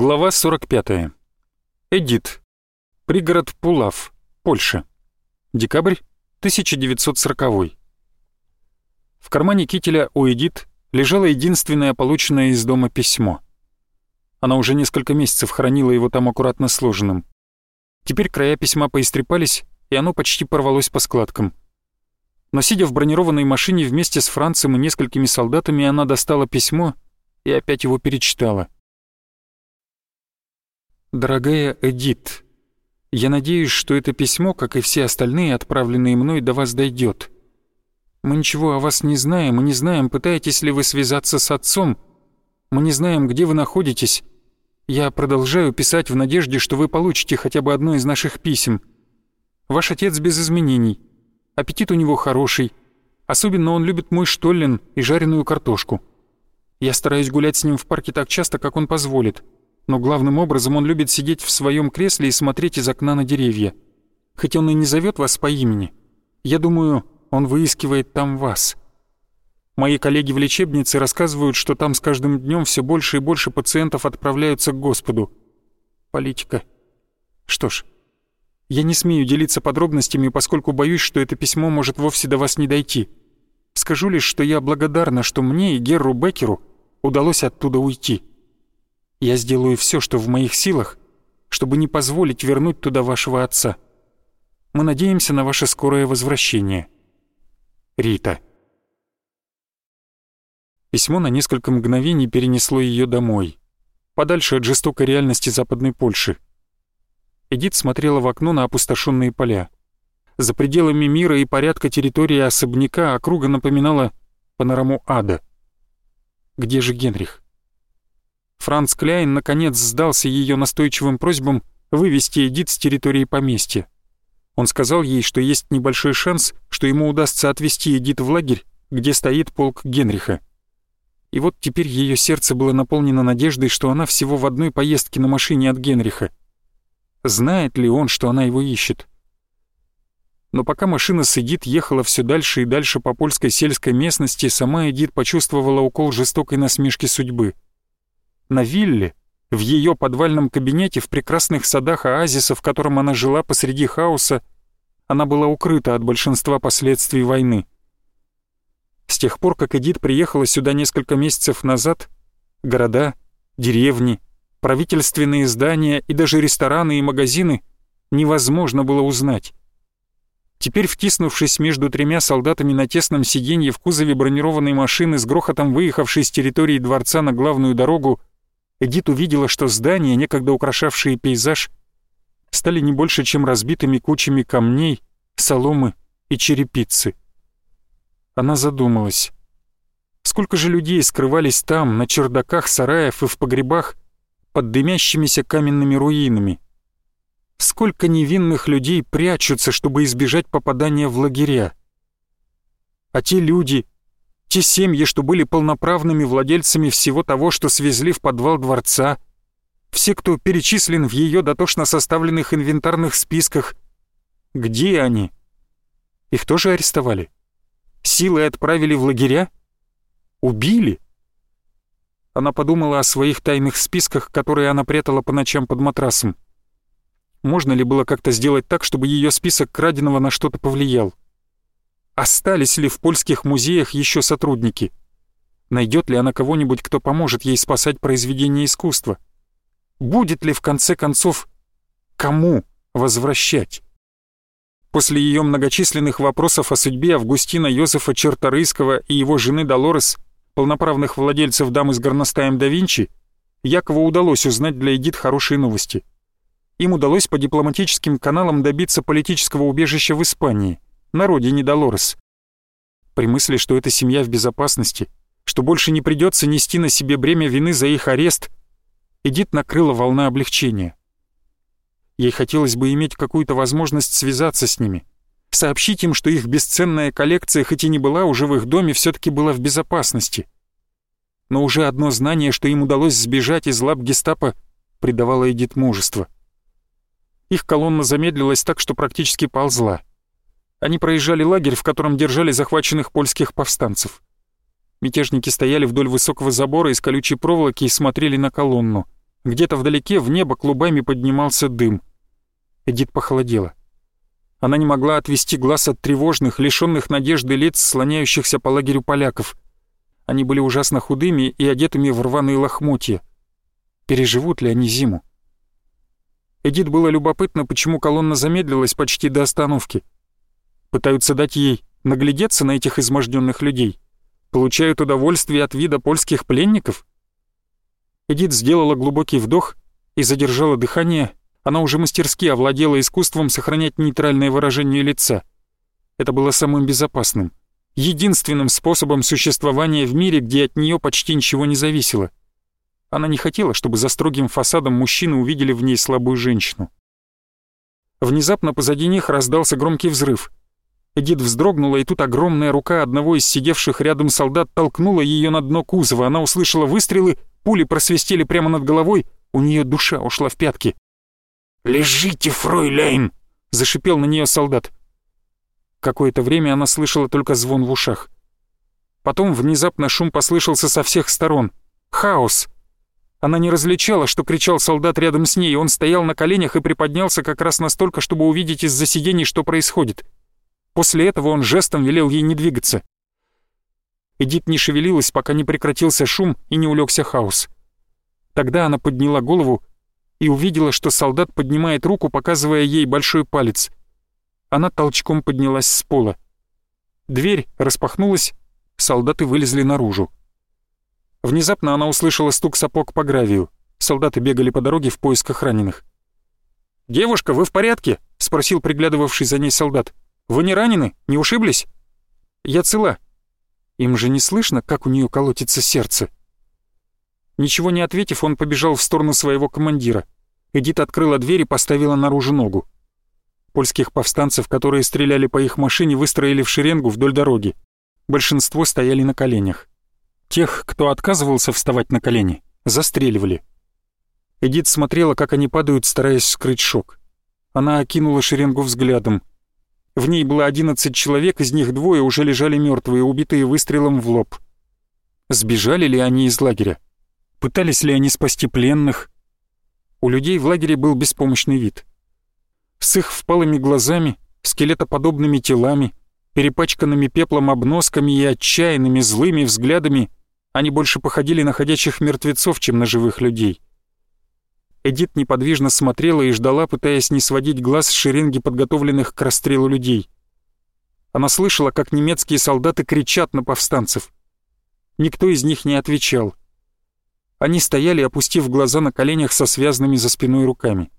Глава 45. Эдит. Пригород Пулав, Польша. Декабрь 1940. В кармане кителя у Эдит лежало единственное полученное из дома письмо. Она уже несколько месяцев хранила его там аккуратно сложенным. Теперь края письма поистрепались, и оно почти порвалось по складкам. Но сидя в бронированной машине вместе с Францем и несколькими солдатами, она достала письмо и опять его перечитала — «Дорогая Эдит, я надеюсь, что это письмо, как и все остальные, отправленные мной, до вас дойдет. Мы ничего о вас не знаем, мы не знаем, пытаетесь ли вы связаться с отцом. Мы не знаем, где вы находитесь. Я продолжаю писать в надежде, что вы получите хотя бы одно из наших писем. Ваш отец без изменений. Аппетит у него хороший. Особенно он любит мой штоллен и жареную картошку. Я стараюсь гулять с ним в парке так часто, как он позволит но главным образом он любит сидеть в своем кресле и смотреть из окна на деревья. Хоть он и не зовет вас по имени, я думаю, он выискивает там вас. Мои коллеги в лечебнице рассказывают, что там с каждым днем все больше и больше пациентов отправляются к Господу. Политика. Что ж, я не смею делиться подробностями, поскольку боюсь, что это письмо может вовсе до вас не дойти. Скажу лишь, что я благодарна, что мне и Герру Беккеру удалось оттуда уйти. Я сделаю все, что в моих силах, чтобы не позволить вернуть туда вашего отца. Мы надеемся на ваше скорое возвращение. Рита. Письмо на несколько мгновений перенесло ее домой, подальше от жестокой реальности Западной Польши. Эдит смотрела в окно на опустошенные поля. За пределами мира и порядка территории особняка округа напоминала панораму ада. Где же Генрих? Франц Кляйн наконец сдался ее настойчивым просьбам вывести Эдит с территории поместья. Он сказал ей, что есть небольшой шанс, что ему удастся отвезти Эдит в лагерь, где стоит полк Генриха. И вот теперь ее сердце было наполнено надеждой, что она всего в одной поездке на машине от Генриха. Знает ли он, что она его ищет? Но пока машина с Эдит ехала все дальше и дальше по польской сельской местности, сама Эдит почувствовала укол жестокой насмешки судьбы — на вилле, в ее подвальном кабинете в прекрасных садах оазиса, в котором она жила посреди хаоса, она была укрыта от большинства последствий войны. С тех пор, как Эдит приехала сюда несколько месяцев назад, города, деревни, правительственные здания и даже рестораны и магазины невозможно было узнать. Теперь, втиснувшись между тремя солдатами на тесном сиденье в кузове бронированной машины с грохотом выехавшей с территории дворца на главную дорогу, Эдит увидела, что здания, некогда украшавшие пейзаж, стали не больше, чем разбитыми кучами камней, соломы и черепицы. Она задумалась. Сколько же людей скрывались там, на чердаках сараев и в погребах, под дымящимися каменными руинами? Сколько невинных людей прячутся, чтобы избежать попадания в лагеря? А те люди, те семьи, что были полноправными владельцами всего того, что свезли в подвал дворца, все, кто перечислен в ее дотошно составленных инвентарных списках, где они? Их тоже арестовали? Силой отправили в лагеря? Убили? Она подумала о своих тайных списках, которые она прятала по ночам под матрасом. Можно ли было как-то сделать так, чтобы ее список краденого на что-то повлиял? Остались ли в польских музеях еще сотрудники? Найдет ли она кого-нибудь, кто поможет ей спасать произведения искусства? Будет ли в конце концов кому возвращать? После ее многочисленных вопросов о судьбе Августина Йозефа Черторийского и его жены Долорес, полноправных владельцев дамы с горностаем да Винчи, Якову удалось узнать для Эдит хорошие новости. Им удалось по дипломатическим каналам добиться политического убежища в Испании – на родине Долорес. При мысли, что эта семья в безопасности, что больше не придется нести на себе бремя вины за их арест, Эдит накрыла волна облегчения. Ей хотелось бы иметь какую-то возможность связаться с ними, сообщить им, что их бесценная коллекция, хоть и не была уже в их доме, все таки была в безопасности. Но уже одно знание, что им удалось сбежать из лап гестапо, придавало Эдит мужество. Их колонна замедлилась так, что практически ползла. Они проезжали лагерь, в котором держали захваченных польских повстанцев. Мятежники стояли вдоль высокого забора из колючей проволоки и смотрели на колонну. Где-то вдалеке в небо клубами поднимался дым. Эдит похолодела. Она не могла отвести глаз от тревожных, лишенных надежды лиц, слоняющихся по лагерю поляков. Они были ужасно худыми и одетыми в рваные лохмотья. Переживут ли они зиму? Эдит было любопытно, почему колонна замедлилась почти до остановки. Пытаются дать ей наглядеться на этих изможденных людей. Получают удовольствие от вида польских пленников? Эдит сделала глубокий вдох и задержала дыхание. Она уже мастерски овладела искусством сохранять нейтральное выражение лица. Это было самым безопасным, единственным способом существования в мире, где от нее почти ничего не зависело. Она не хотела, чтобы за строгим фасадом мужчины увидели в ней слабую женщину. Внезапно позади них раздался громкий взрыв. Эдит вздрогнула, и тут огромная рука одного из сидевших рядом солдат толкнула ее на дно кузова. Она услышала выстрелы, пули просвистели прямо над головой, у нее душа ушла в пятки. «Лежите, фройляйн!» — зашипел на нее солдат. Какое-то время она слышала только звон в ушах. Потом внезапно шум послышался со всех сторон. Хаос. Она не различала, что кричал солдат рядом с ней, он стоял на коленях и приподнялся как раз настолько, чтобы увидеть из-за сидений, что происходит. После этого он жестом велел ей не двигаться. Эдит не шевелилась, пока не прекратился шум и не улегся хаос. Тогда она подняла голову и увидела, что солдат поднимает руку, показывая ей большой палец. Она толчком поднялась с пола. Дверь распахнулась, солдаты вылезли наружу. Внезапно она услышала стук сапог по гравию. Солдаты бегали по дороге в поисках раненых. «Девушка, вы в порядке?» — спросил приглядывавший за ней солдат. «Вы не ранены? Не ушиблись?» «Я цела». Им же не слышно, как у нее колотится сердце. Ничего не ответив, он побежал в сторону своего командира. Эдит открыла дверь и поставила наружу ногу. Польских повстанцев, которые стреляли по их машине, выстроили в шеренгу вдоль дороги. Большинство стояли на коленях. Тех, кто отказывался вставать на колени, застреливали. Эдит смотрела, как они падают, стараясь скрыть шок. Она окинула шеренгу взглядом. В ней было одиннадцать человек, из них двое уже лежали мертвые, убитые выстрелом в лоб. Сбежали ли они из лагеря? Пытались ли они спасти пленных? У людей в лагере был беспомощный вид. С их впалыми глазами, скелетоподобными телами, перепачканными пеплом обносками и отчаянными злыми взглядами они больше походили на ходячих мертвецов, чем на живых людей. Эдит неподвижно смотрела и ждала, пытаясь не сводить глаз с шеренги подготовленных к расстрелу людей. Она слышала, как немецкие солдаты кричат на повстанцев. Никто из них не отвечал. Они стояли, опустив глаза на коленях со связанными за спиной руками.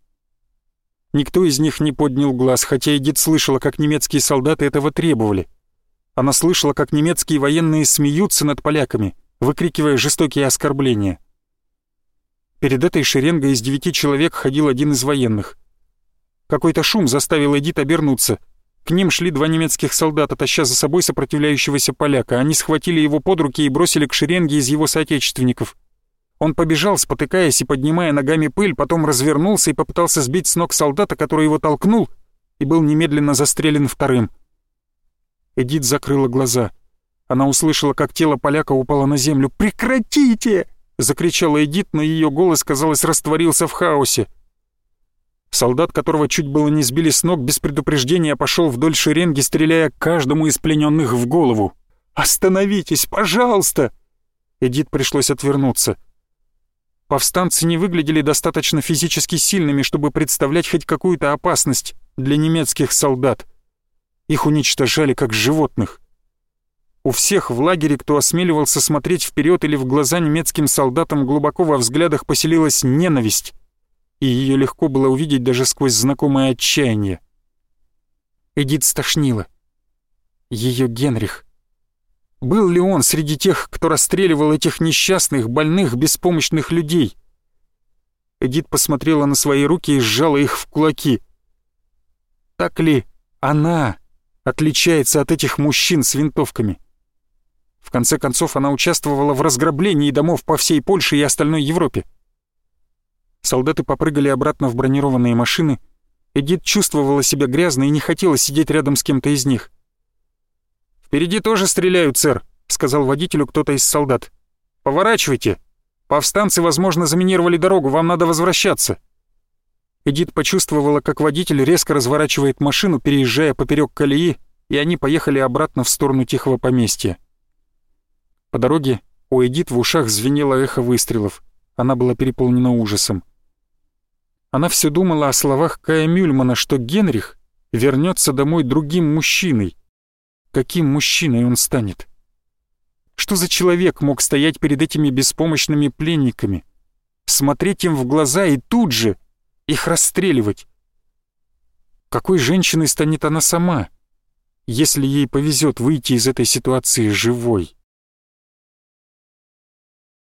Никто из них не поднял глаз, хотя Эдит слышала, как немецкие солдаты этого требовали. Она слышала, как немецкие военные смеются над поляками, выкрикивая жестокие оскорбления. Перед этой шеренгой из девяти человек ходил один из военных. Какой-то шум заставил Эдит обернуться. К ним шли два немецких солдата, таща за собой сопротивляющегося поляка. Они схватили его под руки и бросили к шеренге из его соотечественников. Он побежал, спотыкаясь и поднимая ногами пыль, потом развернулся и попытался сбить с ног солдата, который его толкнул, и был немедленно застрелен вторым. Эдит закрыла глаза. Она услышала, как тело поляка упало на землю. «Прекратите!» — закричала Эдит, но ее голос, казалось, растворился в хаосе. Солдат, которого чуть было не сбили с ног, без предупреждения пошел вдоль шеренги, стреляя каждому из плененных в голову. «Остановитесь, пожалуйста!» Эдит пришлось отвернуться. Повстанцы не выглядели достаточно физически сильными, чтобы представлять хоть какую-то опасность для немецких солдат. Их уничтожали как животных. У всех в лагере, кто осмеливался смотреть вперед или в глаза немецким солдатам, глубоко во взглядах поселилась ненависть, и ее легко было увидеть даже сквозь знакомое отчаяние. Эдит стошнила. Ее Генрих. Был ли он среди тех, кто расстреливал этих несчастных, больных, беспомощных людей? Эдит посмотрела на свои руки и сжала их в кулаки. Так ли она отличается от этих мужчин с винтовками? В конце концов, она участвовала в разграблении домов по всей Польше и остальной Европе. Солдаты попрыгали обратно в бронированные машины. Эдит чувствовала себя грязно и не хотела сидеть рядом с кем-то из них. «Впереди тоже стреляют, сэр», — сказал водителю кто-то из солдат. «Поворачивайте». Повстанцы, возможно, заминировали дорогу, вам надо возвращаться». Эдит почувствовала, как водитель резко разворачивает машину, переезжая поперек колеи, и они поехали обратно в сторону тихого поместья. По дороге у Эдит в ушах звенело эхо выстрелов. Она была переполнена ужасом. Она все думала о словах Кая Мюльмана, что Генрих вернется домой другим мужчиной. Каким мужчиной он станет? Что за человек мог стоять перед этими беспомощными пленниками, смотреть им в глаза и тут же их расстреливать? Какой женщиной станет она сама, если ей повезет выйти из этой ситуации живой?